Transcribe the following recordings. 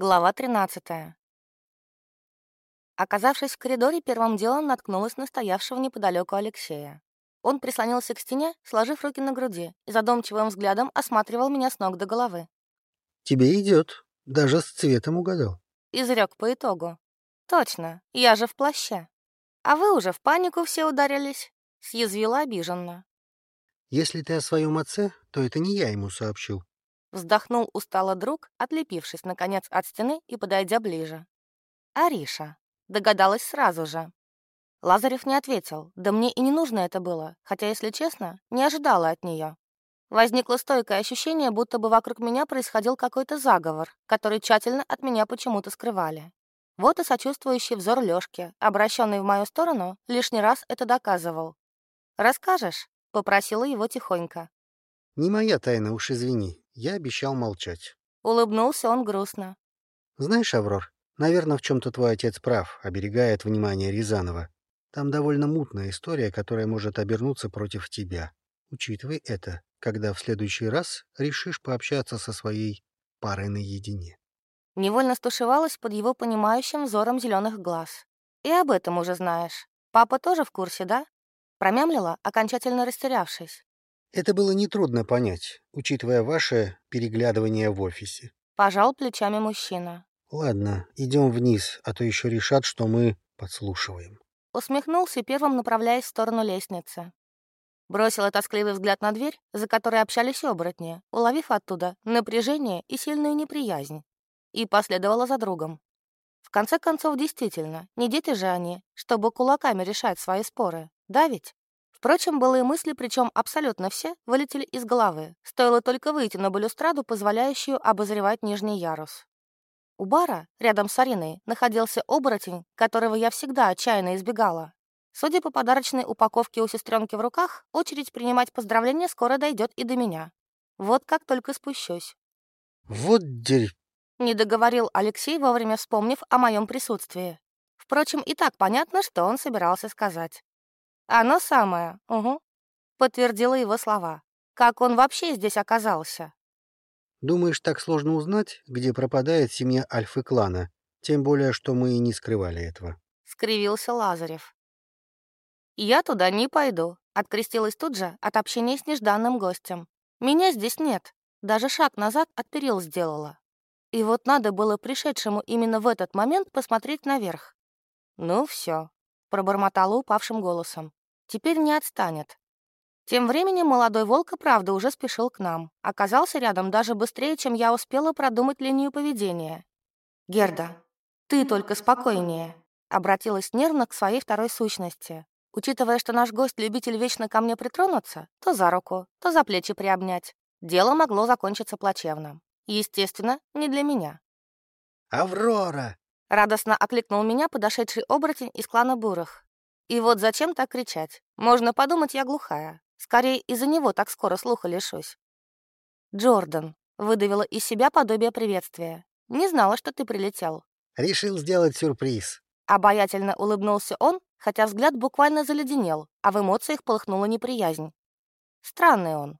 Глава 13. Оказавшись в коридоре, первым делом наткнулась на стоявшего неподалеку Алексея. Он прислонился к стене, сложив руки на груди, и задумчивым взглядом осматривал меня с ног до головы. «Тебе идет, даже с цветом угадал». Изрек по итогу. «Точно, я же в плаще. А вы уже в панику все ударились?» Съязвила обиженно. «Если ты о своем отце, то это не я ему сообщил. Вздохнул устало друг, отлепившись, наконец, от стены и подойдя ближе. «Ариша». Догадалась сразу же. Лазарев не ответил, да мне и не нужно это было, хотя, если честно, не ожидала от нее. Возникло стойкое ощущение, будто бы вокруг меня происходил какой-то заговор, который тщательно от меня почему-то скрывали. Вот и сочувствующий взор Лёшки, обращенный в мою сторону, лишний раз это доказывал. «Расскажешь?» — попросила его тихонько. «Не моя тайна, уж извини. Я обещал молчать. Улыбнулся он грустно. Знаешь, Аврор, наверное, в чем-то твой отец прав, оберегает внимание Рязанова. Там довольно мутная история, которая может обернуться против тебя. Учитывай это, когда в следующий раз решишь пообщаться со своей парой наедине. Невольно стушевалась под его понимающим взором зеленых глаз. И об этом уже знаешь. Папа тоже в курсе, да? Промямлила, окончательно растерявшись. Это было нетрудно понять, учитывая ваше переглядывание в офисе. Пожал плечами мужчина. Ладно, идем вниз, а то еще решат, что мы подслушиваем. Усмехнулся, первым направляясь в сторону лестницы. Бросила тоскливый взгляд на дверь, за которой общались оборотни, уловив оттуда напряжение и сильную неприязнь. И последовала за другом. В конце концов, действительно, не дети же они, чтобы кулаками решать свои споры. Да ведь? Впрочем, былые мысли, причем абсолютно все, вылетели из головы. Стоило только выйти на балюстраду, позволяющую обозревать нижний ярус. У бара, рядом с Ариной, находился оборотень, которого я всегда отчаянно избегала. Судя по подарочной упаковке у сестренки в руках, очередь принимать поздравления скоро дойдет и до меня. Вот как только спущусь. «Вот дерь...» — не договорил Алексей, вовремя вспомнив о моем присутствии. Впрочем, и так понятно, что он собирался сказать. «Оно самое, угу», — подтвердила его слова. «Как он вообще здесь оказался?» «Думаешь, так сложно узнать, где пропадает семья Альфы-клана? Тем более, что мы и не скрывали этого», — скривился Лазарев. «Я туда не пойду», — открестилась тут же от общения с нежданным гостем. «Меня здесь нет. Даже шаг назад от перил сделала. И вот надо было пришедшему именно в этот момент посмотреть наверх. «Ну все», — пробормотала упавшим голосом. Теперь не отстанет. Тем временем молодой волк и правда уже спешил к нам. Оказался рядом даже быстрее, чем я успела продумать линию поведения. «Герда, ты только спокойнее», — обратилась нервно к своей второй сущности. Учитывая, что наш гость — любитель вечно ко мне притронуться, то за руку, то за плечи приобнять. Дело могло закончиться плачевно. Естественно, не для меня. «Аврора!» — радостно окликнул меня подошедший оборотень из клана Бурых. И вот зачем так кричать? Можно подумать, я глухая. Скорее, из-за него так скоро слуха лишусь. «Джордан», — выдавила из себя подобие приветствия. «Не знала, что ты прилетел». «Решил сделать сюрприз». Обаятельно улыбнулся он, хотя взгляд буквально заледенел, а в эмоциях полыхнула неприязнь. Странный он.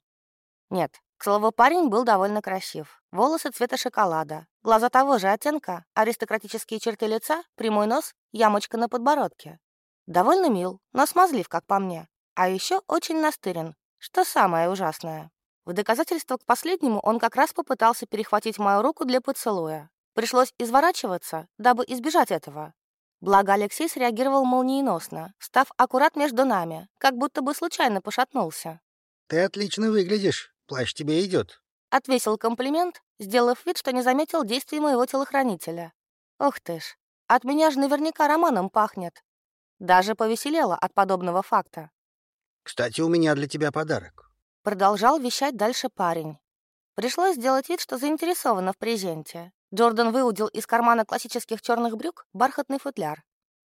Нет, к слову, парень был довольно красив. Волосы цвета шоколада, глаза того же оттенка, аристократические черты лица, прямой нос, ямочка на подбородке. Довольно мил, но смазлив, как по мне. А еще очень настырен, что самое ужасное. В доказательство к последнему он как раз попытался перехватить мою руку для поцелуя. Пришлось изворачиваться, дабы избежать этого. Благо Алексей среагировал молниеносно, став аккурат между нами, как будто бы случайно пошатнулся. «Ты отлично выглядишь, плащ тебе идет», — отвесил комплимент, сделав вид, что не заметил действий моего телохранителя. «Ух ты ж, от меня же наверняка романом пахнет. Даже повеселела от подобного факта. «Кстати, у меня для тебя подарок», — продолжал вещать дальше парень. Пришлось сделать вид, что заинтересована в презенте. Джордан выудил из кармана классических черных брюк бархатный футляр.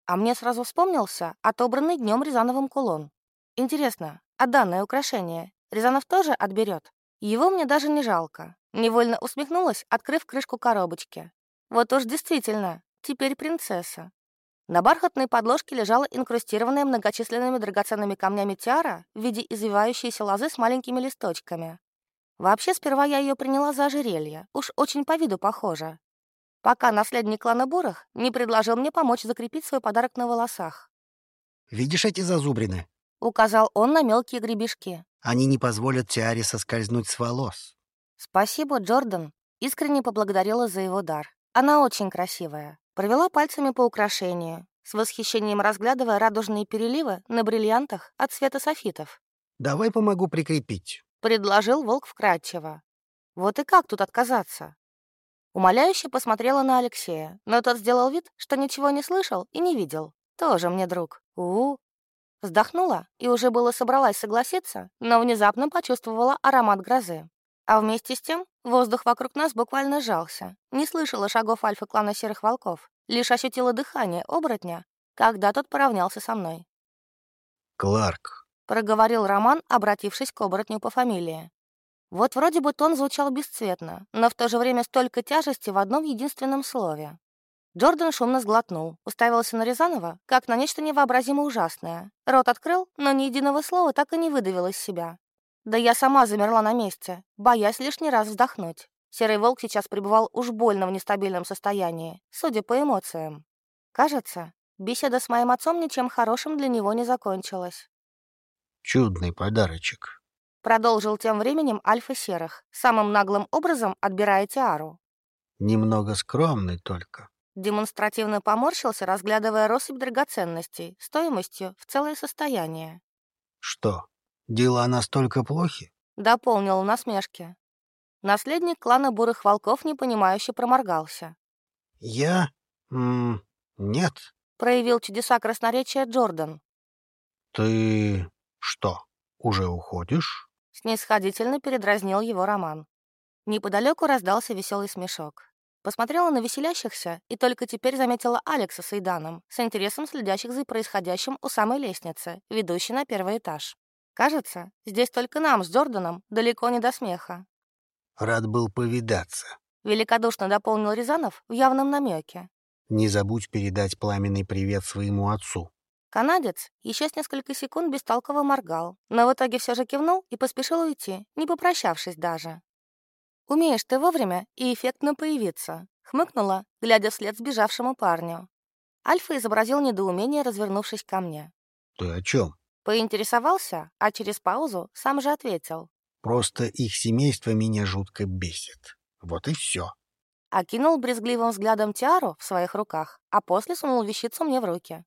А мне сразу вспомнился отобранный днем Рязановым кулон. Интересно, а данное украшение Рязанов тоже отберет? Его мне даже не жалко. Невольно усмехнулась, открыв крышку коробочки. Вот уж действительно, теперь принцесса. На бархатной подложке лежала инкрустированная многочисленными драгоценными камнями тиара в виде извивающейся лозы с маленькими листочками. Вообще, сперва я ее приняла за ожерелье, уж очень по виду похоже. пока наследник клана Бурах не предложил мне помочь закрепить свой подарок на волосах. «Видишь эти зазубрины?» — указал он на мелкие гребешки. «Они не позволят тиаре соскользнуть с волос». «Спасибо, Джордан», — искренне поблагодарила за его дар. «Она очень красивая». Провела пальцами по украшению, с восхищением разглядывая радужные переливы на бриллиантах от цвета софитов. «Давай помогу прикрепить», — предложил волк вкратчиво. «Вот и как тут отказаться?» Умоляюще посмотрела на Алексея, но тот сделал вид, что ничего не слышал и не видел. Тоже мне друг. у, -у. Вздохнула и уже было собралась согласиться, но внезапно почувствовала аромат грозы. А вместе с тем воздух вокруг нас буквально сжался. Не слышала шагов альфа-клана Серых Волков, лишь ощутила дыхание оборотня, когда тот поравнялся со мной. «Кларк», — проговорил Роман, обратившись к оборотню по фамилии. Вот вроде бы тон звучал бесцветно, но в то же время столько тяжести в одном единственном слове. Джордан шумно сглотнул, уставился на Рязанова, как на нечто невообразимо ужасное. Рот открыл, но ни единого слова так и не выдавил из себя. Да я сама замерла на месте, боясь лишний раз вздохнуть. Серый волк сейчас пребывал уж больно в нестабильном состоянии, судя по эмоциям. Кажется, беседа с моим отцом ничем хорошим для него не закончилась. «Чудный подарочек», — продолжил тем временем Альфа Серых, самым наглым образом отбирая Тиару. «Немного скромный только». Демонстративно поморщился, разглядывая россыпь драгоценностей стоимостью в целое состояние. «Что, дела настолько плохи?» — дополнил насмешки. Наследник клана бурых волков непонимающе проморгался. «Я... М нет», — проявил чудеса красноречия Джордан. «Ты что, уже уходишь?» Снисходительно передразнил его Роман. Неподалеку раздался веселый смешок. Посмотрела на веселящихся и только теперь заметила Алекса с Эйданом, с интересом следящих за происходящим у самой лестницы, ведущей на первый этаж. Кажется, здесь только нам с Джорданом далеко не до смеха. Рад был повидаться. Великодушно дополнил Рязанов в явном намеке. Не забудь передать пламенный привет своему отцу. Канадец еще с несколько секунд бестолково моргал, но в итоге все же кивнул и поспешил уйти, не попрощавшись даже. «Умеешь ты вовремя и эффектно появиться», — хмыкнула, глядя вслед сбежавшему парню. Альфа изобразил недоумение, развернувшись ко мне. «Ты о чем? Поинтересовался, а через паузу сам же ответил. Просто их семейство меня жутко бесит. Вот и все. Окинул брезгливым взглядом Тиару в своих руках, а после сунул вещицу мне в руки.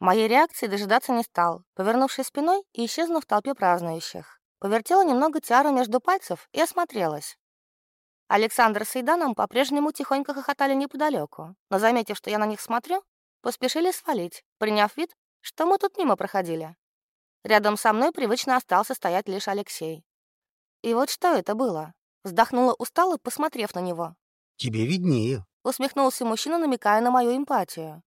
Моей реакции дожидаться не стал, повернувшись спиной и исчезнув в толпе празднующих. Повертела немного Тиару между пальцев и осмотрелась. Александр с Иданом по-прежнему тихонько хохотали неподалеку, но, заметив, что я на них смотрю, поспешили свалить, приняв вид, что мы тут мимо проходили. Рядом со мной привычно остался стоять лишь Алексей. И вот что это было? Вздохнула устало, посмотрев на него. «Тебе виднее», — усмехнулся мужчина, намекая на мою эмпатию.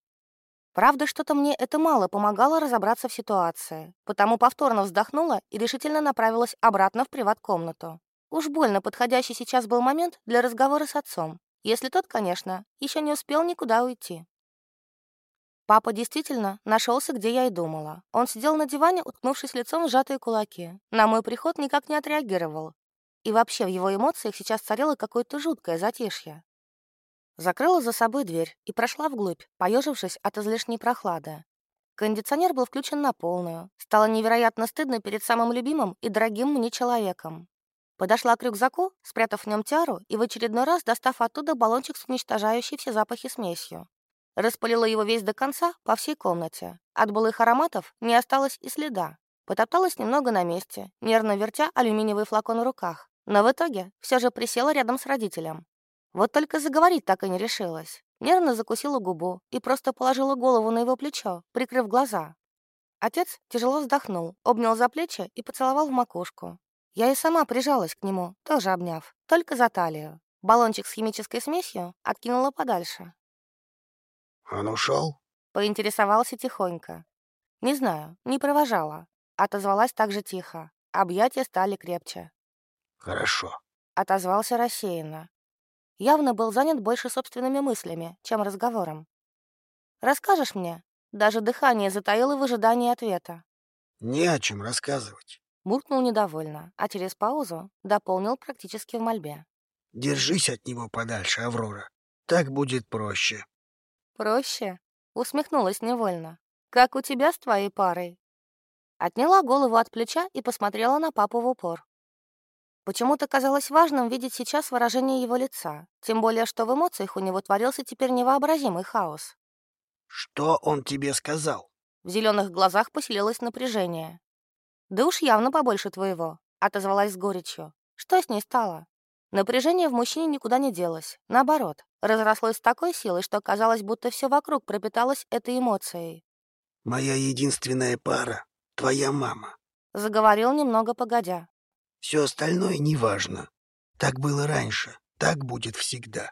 Правда, что-то мне это мало помогало разобраться в ситуации, потому повторно вздохнула и решительно направилась обратно в приват-комнату. Уж больно подходящий сейчас был момент для разговора с отцом, если тот, конечно, еще не успел никуда уйти. Папа действительно нашелся, где я и думала. Он сидел на диване, уткнувшись лицом в сжатые кулаки. На мой приход никак не отреагировал. И вообще в его эмоциях сейчас царило какое-то жуткое затишье. Закрыла за собой дверь и прошла вглубь, поежившись от излишней прохлады. Кондиционер был включен на полную. Стало невероятно стыдно перед самым любимым и дорогим мне человеком. Подошла к рюкзаку, спрятав в нем тиару и в очередной раз достав оттуда баллончик с уничтожающей все запахи смесью. Распылила его весь до конца по всей комнате. От былых ароматов не осталось и следа. Потопталась немного на месте, нервно вертя алюминиевый флакон в руках. Но в итоге все же присела рядом с родителем. Вот только заговорить так и не решилась. Нервно закусила губу и просто положила голову на его плечо, прикрыв глаза. Отец тяжело вздохнул, обнял за плечи и поцеловал в макушку. Я и сама прижалась к нему, тоже обняв, только за талию. Баллончик с химической смесью откинула подальше. «Он ушел?» — поинтересовался тихонько. «Не знаю, не провожала». Отозвалась так же тихо. Объятия стали крепче. «Хорошо», — отозвался рассеянно. Явно был занят больше собственными мыслями, чем разговором. «Расскажешь мне?» Даже дыхание затаило в ожидании ответа. «Не о чем рассказывать», — муркнул недовольно, а через паузу дополнил практически в мольбе. «Держись от него подальше, Аврора. Так будет проще». «Проще?» — усмехнулась невольно. «Как у тебя с твоей парой?» Отняла голову от плеча и посмотрела на папу в упор. Почему-то казалось важным видеть сейчас выражение его лица, тем более что в эмоциях у него творился теперь невообразимый хаос. «Что он тебе сказал?» В зеленых глазах поселилось напряжение. «Да уж явно побольше твоего», — отозвалась с горечью. «Что с ней стало?» Напряжение в мужчине никуда не делось. Наоборот, разрослось с такой силой, что казалось, будто все вокруг пропиталось этой эмоцией. «Моя единственная пара — твоя мама», — заговорил немного погодя. Все остальное неважно. Так было раньше, так будет всегда.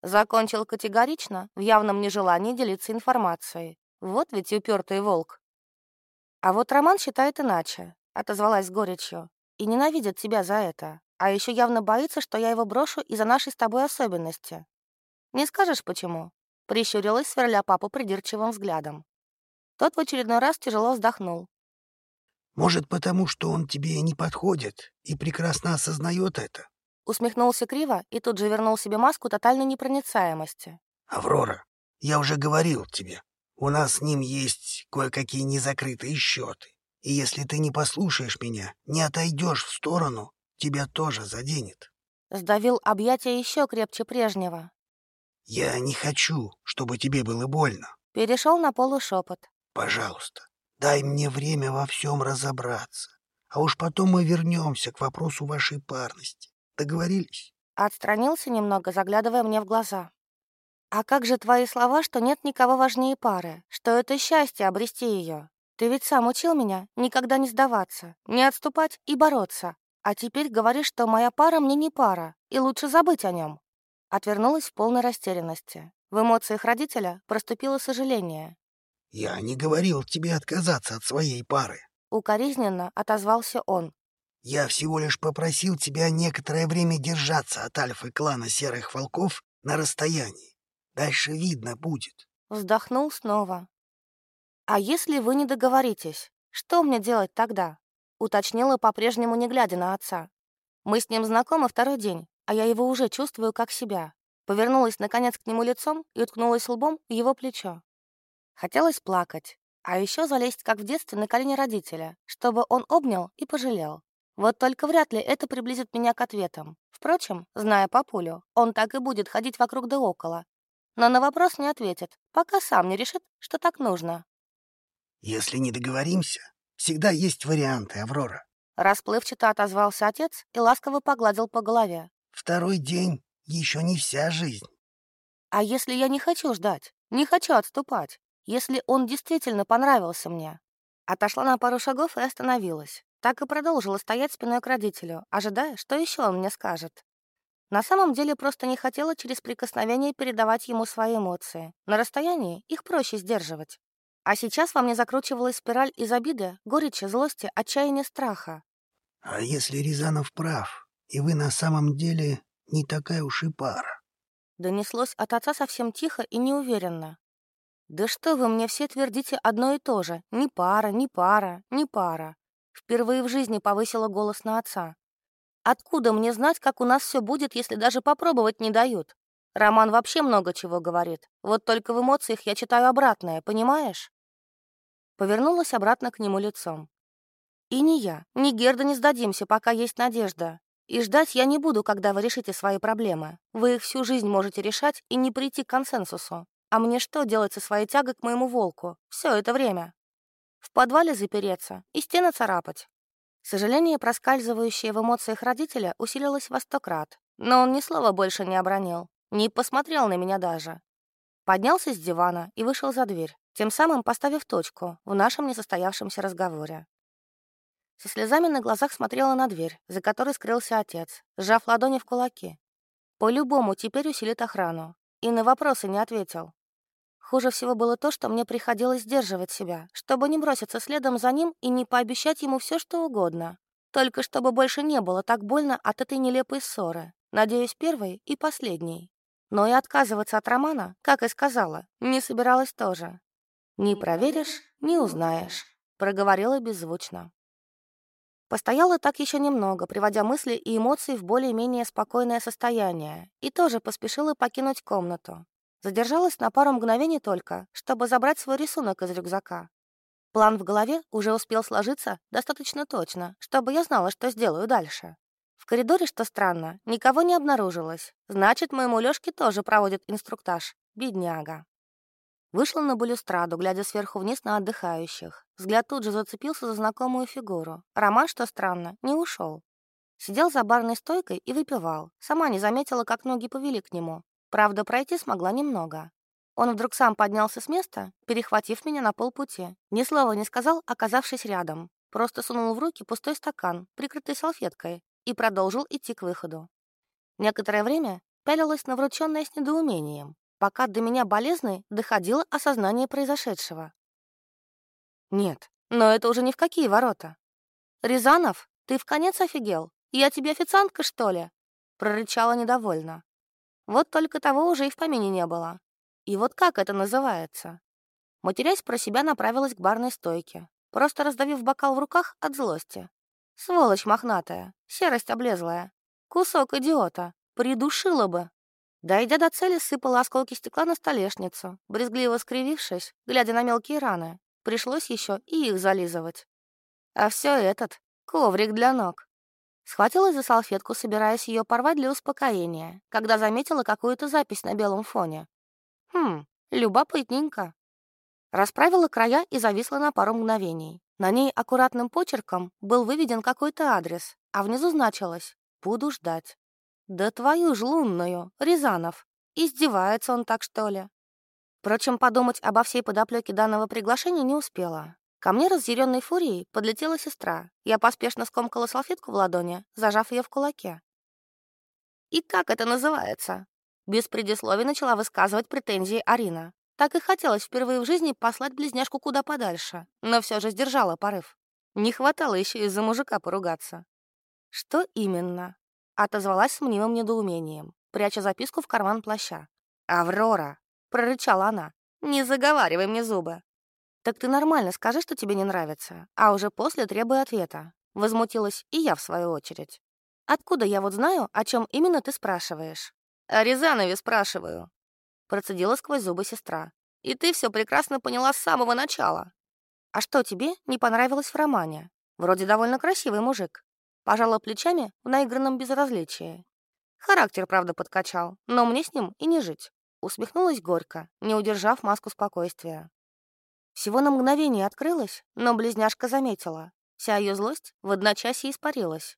Закончил категорично, в явном нежелании делиться информацией. Вот ведь упертый волк. А вот Роман считает иначе, отозвалась с горечью, и ненавидит тебя за это. А еще явно боится, что я его брошу из-за нашей с тобой особенности. Не скажешь, почему? Прищурилась, сверля папу придирчивым взглядом. Тот в очередной раз тяжело вздохнул, может, потому что он тебе не подходит и прекрасно осознает это?» Усмехнулся криво и тут же вернул себе маску тотальной непроницаемости. «Аврора, я уже говорил тебе, у нас с ним есть кое-какие незакрытые счеты. И если ты не послушаешь меня, не отойдешь в сторону, тебя тоже заденет». Сдавил объятия еще крепче прежнего. «Я не хочу, чтобы тебе было больно». Перешел на полушепот. «Пожалуйста, Дай мне время во всем разобраться, а уж потом мы вернемся к вопросу вашей парности. Договорились?» Отстранился немного, заглядывая мне в глаза. «А как же твои слова, что нет никого важнее пары, что это счастье обрести ее? Ты ведь сам учил меня никогда не сдаваться, не отступать и бороться. А теперь говоришь, что моя пара мне не пара, и лучше забыть о нем». Отвернулась в полной растерянности. В эмоциях родителя проступило сожаление. «Я не говорил тебе отказаться от своей пары», — укоризненно отозвался он. «Я всего лишь попросил тебя некоторое время держаться от альфы-клана Серых Волков на расстоянии. Дальше видно будет». Вздохнул снова. «А если вы не договоритесь, что мне делать тогда?» Уточнила по-прежнему, не глядя на отца. «Мы с ним знакомы второй день, а я его уже чувствую как себя». Повернулась, наконец, к нему лицом и уткнулась лбом в его плечо. Хотелось плакать, а еще залезть, как в детстве, на колени родителя, чтобы он обнял и пожалел. Вот только вряд ли это приблизит меня к ответам. Впрочем, зная папулю, он так и будет ходить вокруг да около. Но на вопрос не ответит, пока сам не решит, что так нужно. «Если не договоримся, всегда есть варианты, Аврора». Расплывчато отозвался отец и ласково погладил по голове. «Второй день — еще не вся жизнь». «А если я не хочу ждать, не хочу отступать? если он действительно понравился мне. Отошла на пару шагов и остановилась. Так и продолжила стоять спиной к родителю, ожидая, что еще он мне скажет. На самом деле просто не хотела через прикосновение передавать ему свои эмоции. На расстоянии их проще сдерживать. А сейчас во мне закручивалась спираль из обиды, горечи, злости, отчаяния, страха. «А если Рязанов прав, и вы на самом деле не такая уж и пара?» Донеслось от отца совсем тихо и неуверенно. «Да что вы мне все твердите одно и то же? Ни пара, ни пара, ни пара». Впервые в жизни повысила голос на отца. «Откуда мне знать, как у нас все будет, если даже попробовать не дают? Роман вообще много чего говорит. Вот только в эмоциях я читаю обратное, понимаешь?» Повернулась обратно к нему лицом. «И ни я, ни Герда не сдадимся, пока есть надежда. И ждать я не буду, когда вы решите свои проблемы. Вы их всю жизнь можете решать и не прийти к консенсусу. А мне что делать со своей тягой к моему волку? Все это время. В подвале запереться и стены царапать. Сожаление, проскальзывающее в эмоциях родителя, усилилось во сто крат. Но он ни слова больше не обронил, не посмотрел на меня даже. Поднялся с дивана и вышел за дверь, тем самым поставив точку в нашем несостоявшемся разговоре. Со слезами на глазах смотрела на дверь, за которой скрылся отец, сжав ладони в кулаки. По-любому теперь усилит охрану. И на вопросы не ответил. Хуже всего было то, что мне приходилось сдерживать себя, чтобы не броситься следом за ним и не пообещать ему все, что угодно. Только чтобы больше не было так больно от этой нелепой ссоры. Надеюсь, первой и последней. Но и отказываться от романа, как и сказала, не собиралась тоже. «Не проверишь — не узнаешь», — проговорила беззвучно. Постояла так еще немного, приводя мысли и эмоции в более-менее спокойное состояние, и тоже поспешила покинуть комнату. Задержалась на пару мгновений только, чтобы забрать свой рисунок из рюкзака. План в голове уже успел сложиться достаточно точно, чтобы я знала, что сделаю дальше. Коридоре, что странно, никого не обнаружилось. Значит, моему Лёшке тоже проводят инструктаж. Бедняга. Вышла на балюстраду, глядя сверху вниз на отдыхающих. Взгляд тут же зацепился за знакомую фигуру. Роман, что странно, не ушел. Сидел за барной стойкой и выпивал. Сама не заметила, как ноги повели к нему. Правда, пройти смогла немного. Он вдруг сам поднялся с места, перехватив меня на полпути. Ни слова не сказал, оказавшись рядом. Просто сунул в руки пустой стакан, прикрытый салфеткой, и продолжил идти к выходу. Некоторое время пялилась на врученное с недоумением пока до меня болезной доходило осознание произошедшего. Нет, но это уже ни в какие ворота. «Рязанов, ты в конец офигел? Я тебе официантка, что ли?» прорычала недовольно. Вот только того уже и в помине не было. И вот как это называется? Матерясь про себя, направилась к барной стойке, просто раздавив бокал в руках от злости. Сволочь мохнатая, серость облезлая. Кусок идиота. Придушила бы. Дойдя до цели, сыпала осколки стекла на столешницу, брезгливо скривившись, глядя на мелкие раны. Пришлось еще и их зализывать. А все этот — коврик для ног. Схватилась за салфетку, собираясь ее порвать для успокоения, когда заметила какую-то запись на белом фоне. Хм, любопытненько. Расправила края и зависла на пару мгновений. На ней аккуратным почерком был выведен какой-то адрес, а внизу значилось «Буду ждать». Да твою ж лунную, Рязанов. Издевается он так, что ли? Впрочем, подумать обо всей подоплеке данного приглашения не успела. Ко мне разъяренной фурией подлетела сестра. Я поспешно скомкала салфетку в ладони, зажав ее в кулаке. «И как это называется?» Без предисловий начала высказывать претензии Арина. Так и хотелось впервые в жизни послать близняшку куда подальше, но все же сдержала порыв. Не хватало еще из-за мужика поругаться. Что именно? Отозвалась с мнимым недоумением, пряча записку в карман плаща. «Аврора!» — прорычала она. «Не заговаривай мне зубы!» «Так ты нормально скажи, что тебе не нравится, а уже после требуй ответа». Возмутилась и я, в свою очередь. «Откуда я вот знаю, о чем именно ты спрашиваешь?» «О Рязанове спрашиваю», — процедила сквозь зубы сестра. «И ты все прекрасно поняла с самого начала». «А что тебе не понравилось в романе? Вроде довольно красивый мужик». Пожала плечами в наигранном безразличии. Характер, правда, подкачал, но мне с ним и не жить. Усмехнулась горько, не удержав маску спокойствия. Всего на мгновение открылась, но близняшка заметила. Вся ее злость в одночасье испарилась.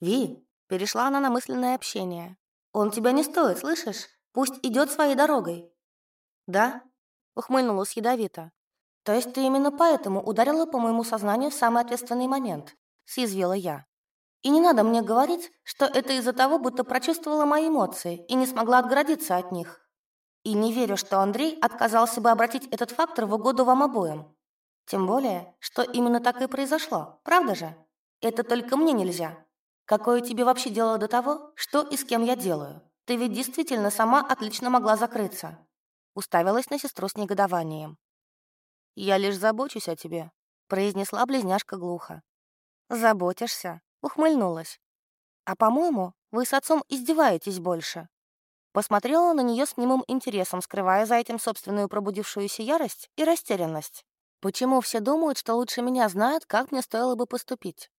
«Ви», — перешла она на мысленное общение. «Он тебя не стоит, слышишь? Пусть идет своей дорогой». «Да?» — ухмыльнулась ядовито. «То есть ты именно поэтому ударила по моему сознанию в самый ответственный момент?» — съязвила я. И не надо мне говорить, что это из-за того, будто прочувствовала мои эмоции и не смогла отгородиться от них. И не верю, что Андрей отказался бы обратить этот фактор в угоду вам обоим. Тем более, что именно так и произошло, правда же? Это только мне нельзя. Какое тебе вообще дело до того, что и с кем я делаю? Ты ведь действительно сама отлично могла закрыться. Уставилась на сестру с негодованием. «Я лишь забочусь о тебе», — произнесла близняшка глухо. «Заботишься? Ухмыльнулась. «А, по-моему, вы с отцом издеваетесь больше». Посмотрела на нее с немым интересом, скрывая за этим собственную пробудившуюся ярость и растерянность. Почему все думают, что лучше меня знают, как мне стоило бы поступить?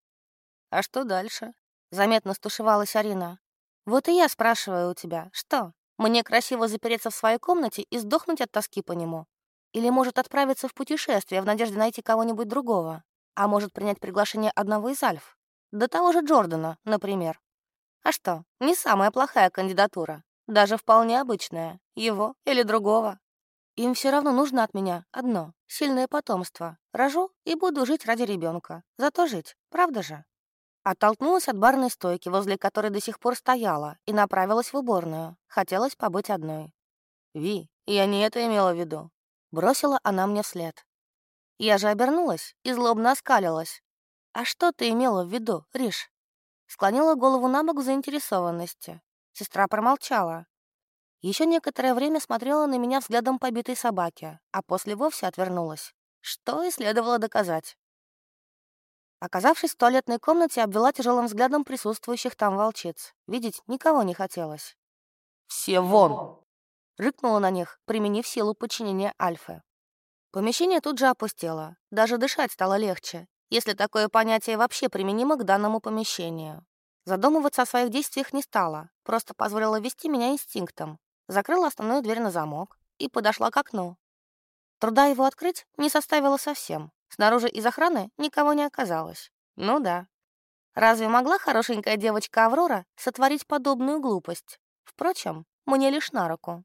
«А что дальше?» — заметно стушевалась Арина. «Вот и я спрашиваю у тебя, что? Мне красиво запереться в своей комнате и сдохнуть от тоски по нему? Или, может, отправиться в путешествие в надежде найти кого-нибудь другого? А может, принять приглашение одного из альф? До того же Джордана, например. А что, не самая плохая кандидатура. Даже вполне обычная. Его или другого. Им все равно нужно от меня одно — сильное потомство. Рожу и буду жить ради ребенка. Зато жить, правда же? Оттолкнулась от барной стойки, возле которой до сих пор стояла, и направилась в уборную. Хотелось побыть одной. «Ви, я не это имела в виду». Бросила она мне вслед. Я же обернулась и злобно оскалилась. «А что ты имела в виду, Риш?» Склонила голову на бок в заинтересованности. Сестра промолчала. Еще некоторое время смотрела на меня взглядом побитой собаки, а после вовсе отвернулась. Что и следовало доказать. Оказавшись в туалетной комнате, обвела тяжелым взглядом присутствующих там волчиц. Видеть никого не хотелось. «Все вон!» — рыкнула на них, применив силу подчинения Альфы. Помещение тут же опустело. Даже дышать стало легче, если такое понятие вообще применимо к данному помещению. Задумываться о своих действиях не стала, просто позволила вести меня инстинктом. Закрыла основную дверь на замок и подошла к окну. Труда его открыть не составило совсем. Снаружи из охраны никого не оказалось. Ну да. Разве могла хорошенькая девочка Аврора сотворить подобную глупость? Впрочем, мне лишь на руку.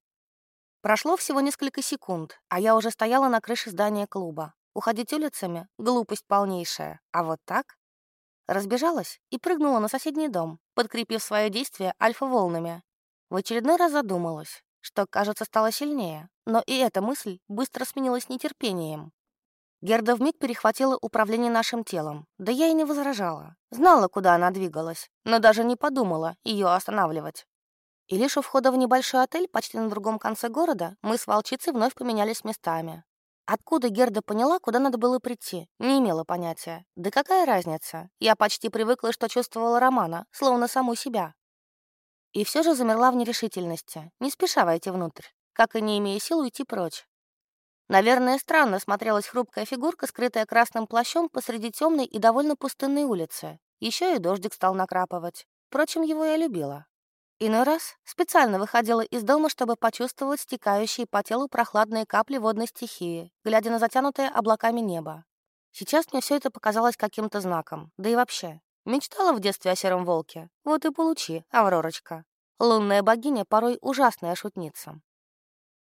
Прошло всего несколько секунд, а я уже стояла на крыше здания клуба. Уходить улицами — глупость полнейшая. А вот так? Разбежалась и прыгнула на соседний дом, подкрепив свое действие альфа-волнами. В очередной раз задумалась, что, кажется, стало сильнее, но и эта мысль быстро сменилась нетерпением. Герда вмиг перехватила управление нашим телом, да я и не возражала. Знала, куда она двигалась, но даже не подумала ее останавливать. И лишь у входа в небольшой отель почти на другом конце города мы с волчицей вновь поменялись местами. Откуда Герда поняла, куда надо было прийти, не имела понятия. Да какая разница? Я почти привыкла, что чувствовала Романа, словно саму себя. И все же замерла в нерешительности, не спеша войти внутрь, как и не имея сил уйти прочь. Наверное, странно смотрелась хрупкая фигурка, скрытая красным плащом посреди темной и довольно пустынной улицы. Еще и дождик стал накрапывать. Впрочем, его я любила. Иной раз специально выходила из дома, чтобы почувствовать стекающие по телу прохладные капли водной стихии, глядя на затянутое облаками небо. Сейчас мне все это показалось каким-то знаком. Да и вообще, мечтала в детстве о сером волке. Вот и получи, Авророчка. Лунная богиня порой ужасная шутница.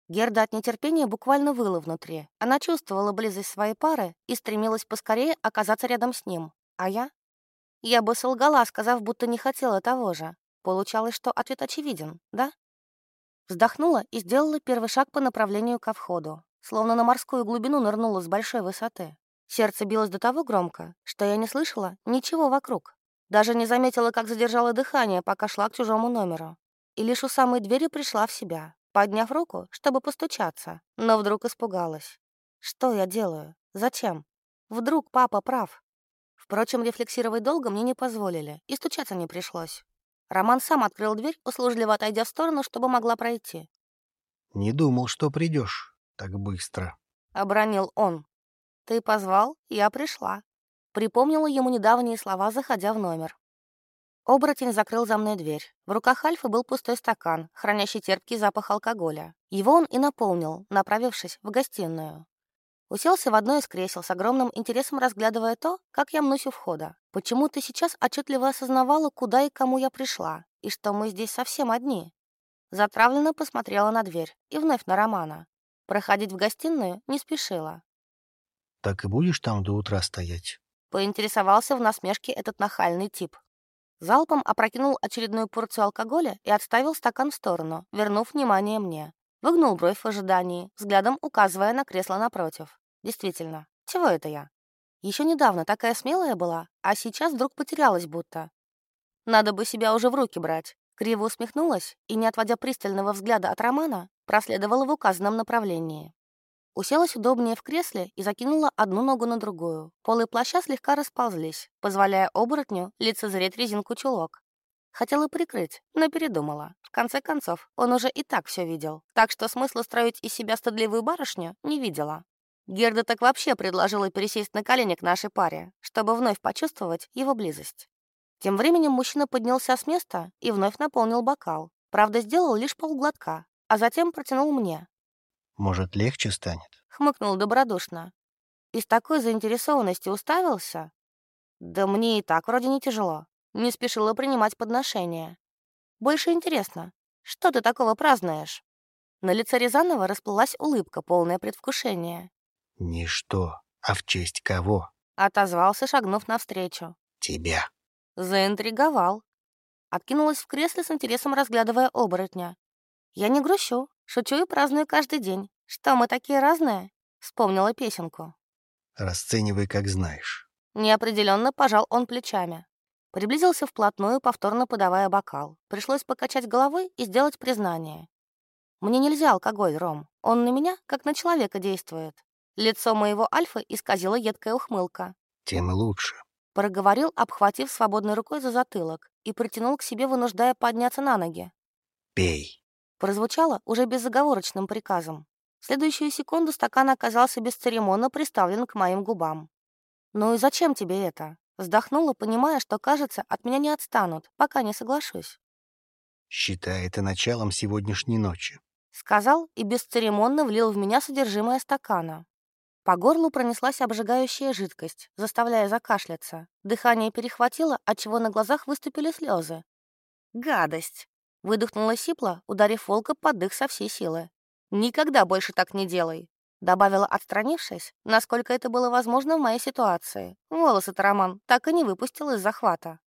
Герда от нетерпения буквально выла внутри. Она чувствовала близость своей пары и стремилась поскорее оказаться рядом с ним. А я? Я бы солгала, сказав, будто не хотела того же. Получалось, что ответ очевиден, да? Вздохнула и сделала первый шаг по направлению ко входу. Словно на морскую глубину нырнула с большой высоты. Сердце билось до того громко, что я не слышала ничего вокруг. Даже не заметила, как задержала дыхание, пока шла к чужому номеру. И лишь у самой двери пришла в себя подняв руку, чтобы постучаться, но вдруг испугалась. Что я делаю? Зачем? Вдруг папа прав? Впрочем, рефлексировать долго мне не позволили, и стучаться не пришлось. Роман сам открыл дверь, услужливо отойдя в сторону, чтобы могла пройти. «Не думал, что придешь так быстро», — обронил он. «Ты позвал, я пришла». Припомнила ему недавние слова, заходя в номер. Оборотень закрыл за мной дверь. В руках Альфы был пустой стакан, хранящий терпкий запах алкоголя. Его он и наполнил, направившись в гостиную. Уселся в одно из кресел с огромным интересом, разглядывая то, как я мнусь у входа. Почему-то сейчас отчетливо осознавала, куда и кому я пришла, и что мы здесь совсем одни. Затравленно посмотрела на дверь и вновь на Романа. Проходить в гостиную не спешила. «Так и будешь там до утра стоять?» Поинтересовался в насмешке этот нахальный тип. Залпом опрокинул очередную порцию алкоголя и отставил стакан в сторону, вернув внимание мне. Выгнул бровь в ожидании, взглядом указывая на кресло напротив. Действительно, чего это я? Еще недавно такая смелая была, а сейчас вдруг потерялась будто. Надо бы себя уже в руки брать. Криво усмехнулась и, не отводя пристального взгляда от Романа, проследовала в указанном направлении. Уселась удобнее в кресле и закинула одну ногу на другую. Полы плаща слегка расползлись, позволяя оборотню лицезреть резинку чулок. Хотела прикрыть, но передумала. В конце концов, он уже и так все видел, так что смысла строить из себя стыдливую барышню не видела. Герда так вообще предложила пересесть на колени к нашей паре, чтобы вновь почувствовать его близость. Тем временем мужчина поднялся с места и вновь наполнил бокал. Правда, сделал лишь полглотка, а затем протянул мне, может, легче станет?» — хмыкнул добродушно. И с такой заинтересованностью уставился. «Да мне и так вроде не тяжело. Не спешила принимать подношения. Больше интересно, что ты такого празднуешь?» На лице Рязанова расплылась улыбка, полная предвкушения. «Ничто, а в честь кого?» — отозвался, шагнув навстречу. «Тебя». Заинтриговал. Откинулась в кресле с интересом, разглядывая оборотня. «Я не грущу. Шучу и праздную каждый день. Что, мы такие разные?» Вспомнила песенку. «Расценивай, как знаешь». Неопределенно пожал он плечами. Приблизился вплотную, повторно подавая бокал. Пришлось покачать головой и сделать признание. «Мне нельзя алкоголь, Ром. Он на меня, как на человека, действует». Лицо моего Альфы исказило едкая ухмылка. «Тем лучше». Проговорил, обхватив свободной рукой за затылок и притянул к себе, вынуждая подняться на ноги. «Пей». Прозвучало уже безоговорочным приказом. В следующую секунду стакан оказался бесцеремонно приставлен к моим губам. «Ну и зачем тебе это?» Вздохнула, понимая, что, кажется, от меня не отстанут, пока не соглашусь. «Считай это началом сегодняшней ночи», — сказал и бесцеремонно влил в меня содержимое стакана. По горлу пронеслась обжигающая жидкость, заставляя закашляться. Дыхание перехватило, отчего на глазах выступили слезы. «Гадость!» — выдохнула Сипла, ударив волка под дых со всей силы. «Никогда больше так не делай!» — добавила, отстранившись, насколько это было возможно в моей ситуации. Волосы-то Роман так и не выпустил из захвата.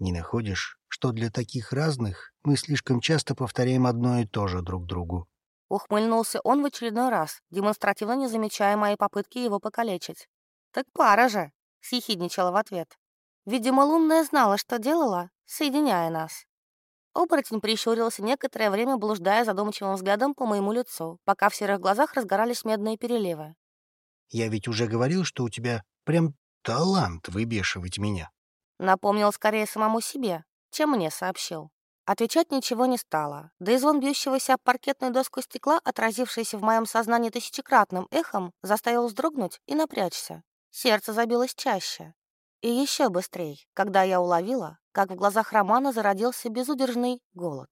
«Не находишь, что для таких разных мы слишком часто повторяем одно и то же друг другу?» Ухмыльнулся он в очередной раз, демонстративно не замечая моей попытки его покалечить. «Так пара же!» — съехидничала в ответ. Видимо, лунная знала, что делала, соединяя нас. Оборотень прищурился некоторое время, блуждая задумчивым взглядом по моему лицу, пока в серых глазах разгорались медные переливы. «Я ведь уже говорил, что у тебя прям талант выбешивать меня». Напомнил скорее самому себе, чем мне сообщил. Отвечать ничего не стало, да и звон бьющегося об паркетную доску стекла, отразившийся в моем сознании тысячекратным эхом, заставил вздрогнуть и напрячься. Сердце забилось чаще. И еще быстрее, когда я уловила, как в глазах Романа зародился безудержный голод.